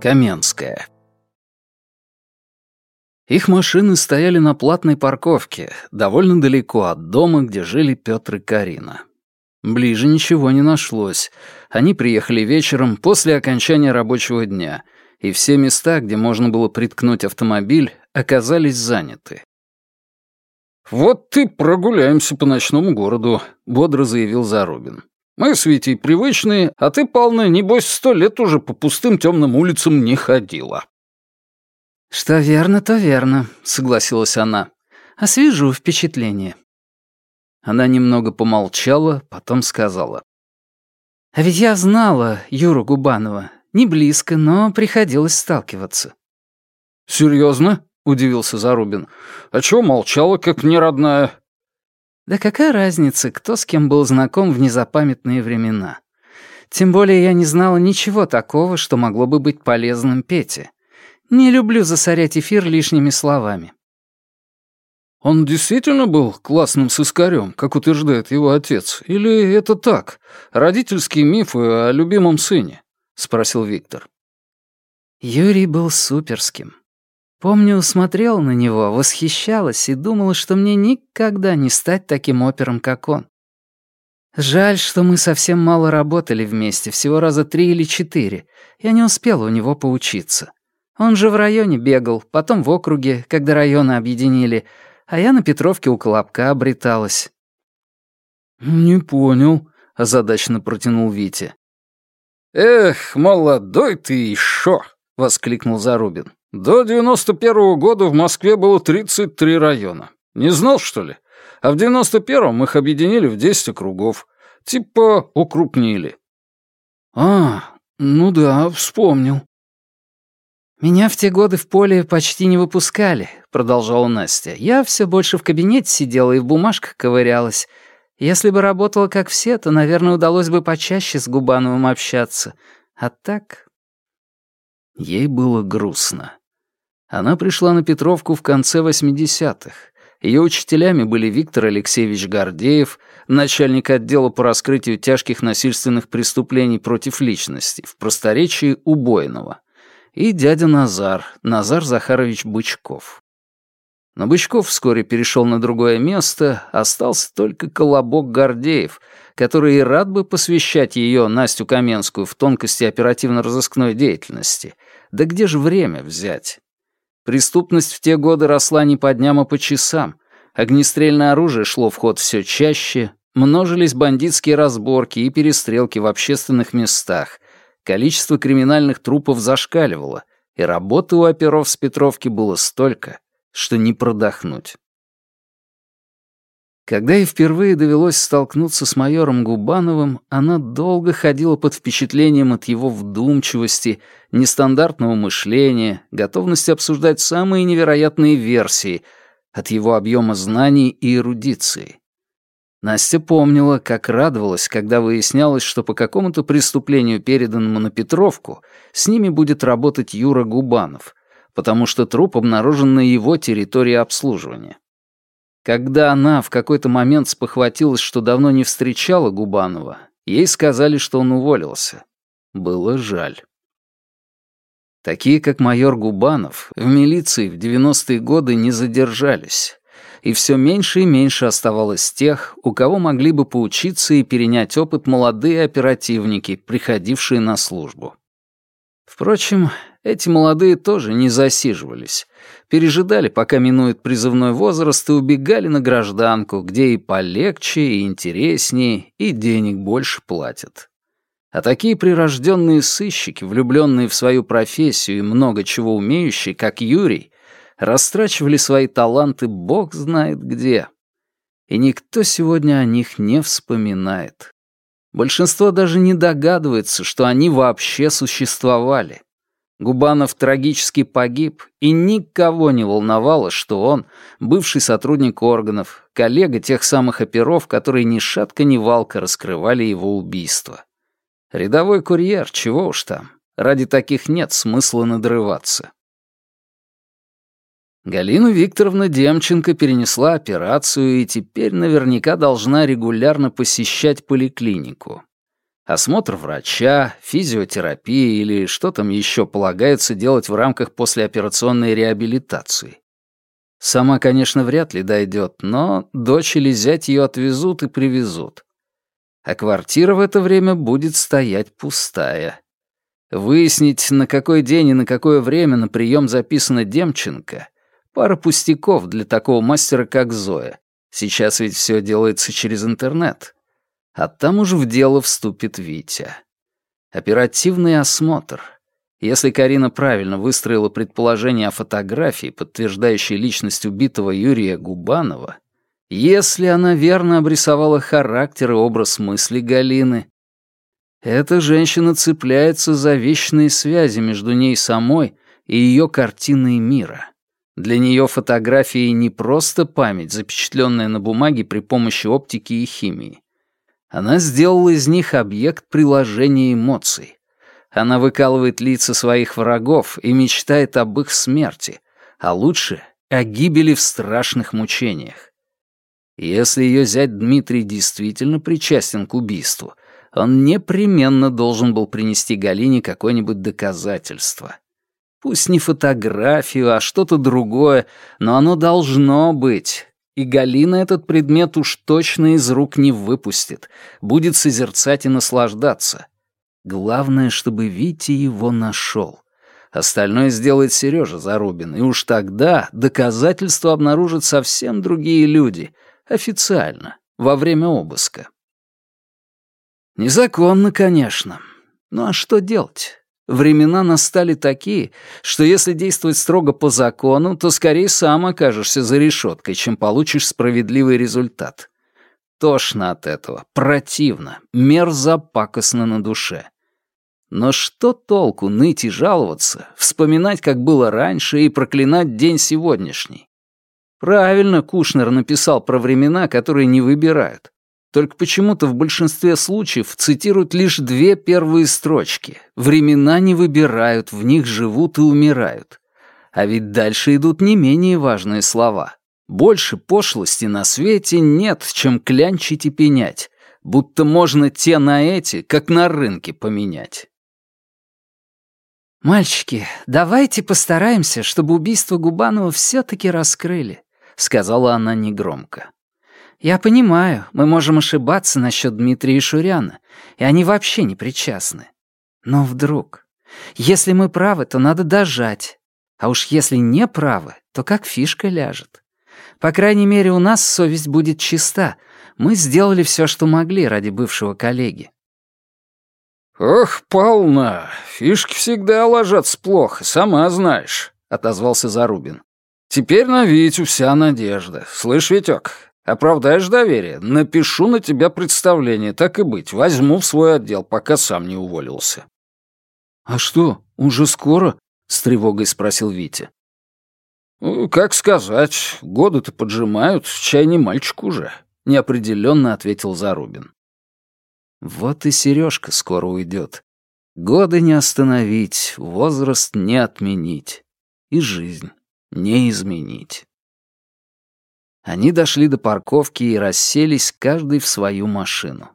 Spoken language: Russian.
Каменская. Их машины стояли на платной парковке, довольно далеко от дома, где жили Пётр и Карина. Ближе ничего не нашлось. Они приехали вечером после окончания рабочего дня, и все места, где можно было приткнуть автомобиль, оказались заняты. «Вот ты прогуляемся по ночному городу», — бодро заявил Зарубин. Мы с Витей привычные, а ты, полная, небось, сто лет уже по пустым темным улицам не ходила». «Что верно, то верно», — согласилась она. «Освежу впечатление». Она немного помолчала, потом сказала. «А ведь я знала Юру Губанова. Не близко, но приходилось сталкиваться». «Серьезно?» — удивился Зарубин. «А чего молчала, как неродная?» Да какая разница, кто с кем был знаком в незапамятные времена? Тем более я не знала ничего такого, что могло бы быть полезным Пете. Не люблю засорять эфир лишними словами. Он действительно был классным сыскарем, как утверждает его отец? Или это так, родительские мифы о любимом сыне? Спросил Виктор. Юрий был суперским. Помню, смотрела на него, восхищалась и думала, что мне никогда не стать таким опером, как он. Жаль, что мы совсем мало работали вместе, всего раза три или четыре. Я не успела у него поучиться. Он же в районе бегал, потом в округе, когда районы объединили, а я на Петровке у Колобка обреталась. «Не понял», — озадаченно протянул Витя. «Эх, молодой ты еще!» — воскликнул Зарубин. До 91-го года в Москве было 33 района. Не знал, что ли? А в 91-м их объединили в 10 округов. Типа укрупнили. А, ну да, вспомнил. «Меня в те годы в поле почти не выпускали», — продолжала Настя. «Я все больше в кабинете сидела и в бумажках ковырялась. Если бы работала как все, то, наверное, удалось бы почаще с Губановым общаться. А так...» Ей было грустно. Она пришла на Петровку в конце 80-х. Ее учителями были Виктор Алексеевич Гордеев, начальник отдела по раскрытию тяжких насильственных преступлений против личности, в просторечии Убойного, и дядя Назар, Назар Захарович Бычков. Но Бычков вскоре перешел на другое место, остался только Колобок Гордеев, который и рад бы посвящать ее, Настю Каменскую, в тонкости оперативно-розыскной деятельности. Да где же время взять? Преступность в те годы росла не по дням, а по часам. Огнестрельное оружие шло в ход все чаще, множились бандитские разборки и перестрелки в общественных местах. Количество криминальных трупов зашкаливало, и работы у оперов с Петровки было столько, что не продохнуть. Когда ей впервые довелось столкнуться с майором Губановым, она долго ходила под впечатлением от его вдумчивости, нестандартного мышления, готовности обсуждать самые невероятные версии, от его объема знаний и эрудиции. Настя помнила, как радовалась, когда выяснялось, что по какому-то преступлению, переданному на Петровку, с ними будет работать Юра Губанов, потому что труп обнаружен на его территории обслуживания. Когда она в какой-то момент спохватилась, что давно не встречала Губанова, ей сказали, что он уволился. Было жаль. Такие, как майор Губанов, в милиции в 90-е годы не задержались, и все меньше и меньше оставалось тех, у кого могли бы поучиться и перенять опыт молодые оперативники, приходившие на службу. Впрочем, эти молодые тоже не засиживались. Пережидали, пока минует призывной возраст, и убегали на гражданку, где и полегче, и интереснее, и денег больше платят. А такие прирожденные сыщики, влюбленные в свою профессию и много чего умеющие, как Юрий, растрачивали свои таланты бог знает где. И никто сегодня о них не вспоминает. Большинство даже не догадывается, что они вообще существовали. Губанов трагически погиб, и никого не волновало, что он, бывший сотрудник органов, коллега тех самых оперов, которые ни шатка ни валка раскрывали его убийство. Рядовой курьер, чего уж там, ради таких нет смысла надрываться. Галина Викторовна Демченко перенесла операцию и теперь наверняка должна регулярно посещать поликлинику. Осмотр врача, физиотерапия или что там еще полагается делать в рамках послеоперационной реабилитации. Сама, конечно, вряд ли дойдет, но дочь или зять ее отвезут и привезут. А квартира в это время будет стоять пустая. Выяснить, на какой день и на какое время на прием записана Демченко — пара пустяков для такого мастера, как Зоя. Сейчас ведь все делается через интернет. А там уже в дело вступит Витя. Оперативный осмотр. Если Карина правильно выстроила предположение о фотографии, подтверждающей личность убитого Юрия Губанова, если она верно обрисовала характер и образ мысли Галины, эта женщина цепляется за вечные связи между ней самой и ее картиной мира. Для нее фотографии не просто память, запечатленная на бумаге при помощи оптики и химии. Она сделала из них объект приложения эмоций. Она выкалывает лица своих врагов и мечтает об их смерти, а лучше — о гибели в страшных мучениях. Если ее зять Дмитрий действительно причастен к убийству — он непременно должен был принести Галине какое-нибудь доказательство. Пусть не фотографию, а что-то другое, но оно должно быть. И Галина этот предмет уж точно из рук не выпустит, будет созерцать и наслаждаться. Главное, чтобы Витя его нашел. Остальное сделает Сережа Зарубин, и уж тогда доказательства обнаружат совсем другие люди, официально, во время обыска. Незаконно, конечно. Ну а что делать? Времена настали такие, что если действовать строго по закону, то скорее сам окажешься за решеткой, чем получишь справедливый результат. Тошно от этого, противно, мерзопакостно на душе. Но что толку ныть и жаловаться, вспоминать, как было раньше, и проклинать день сегодняшний? Правильно Кушнер написал про времена, которые не выбирают. Только почему-то в большинстве случаев цитируют лишь две первые строчки. Времена не выбирают, в них живут и умирают. А ведь дальше идут не менее важные слова. Больше пошлости на свете нет, чем клянчить и пенять, будто можно те на эти, как на рынке, поменять. «Мальчики, давайте постараемся, чтобы убийство Губанова все-таки раскрыли», — сказала она негромко. Я понимаю, мы можем ошибаться насчет Дмитрия и Шуряна, и они вообще не причастны. Но вдруг, если мы правы, то надо дожать. А уж если не правы, то как фишка ляжет. По крайней мере, у нас совесть будет чиста. Мы сделали все, что могли ради бывшего коллеги. «Ох, полна, фишки всегда ложатся плохо, сама знаешь», — отозвался Зарубин. «Теперь на Витю вся надежда. Слышь, Витёк, Оправдаешь доверие, напишу на тебя представление, так и быть, возьму в свой отдел, пока сам не уволился». «А что, уже скоро?» — с тревогой спросил Витя. «Ну, «Как сказать, годы-то поджимают, чай не мальчик уже», — неопределенно ответил Зарубин. «Вот и Сережка скоро уйдет. Годы не остановить, возраст не отменить, и жизнь не изменить». Они дошли до парковки и расселись каждый в свою машину.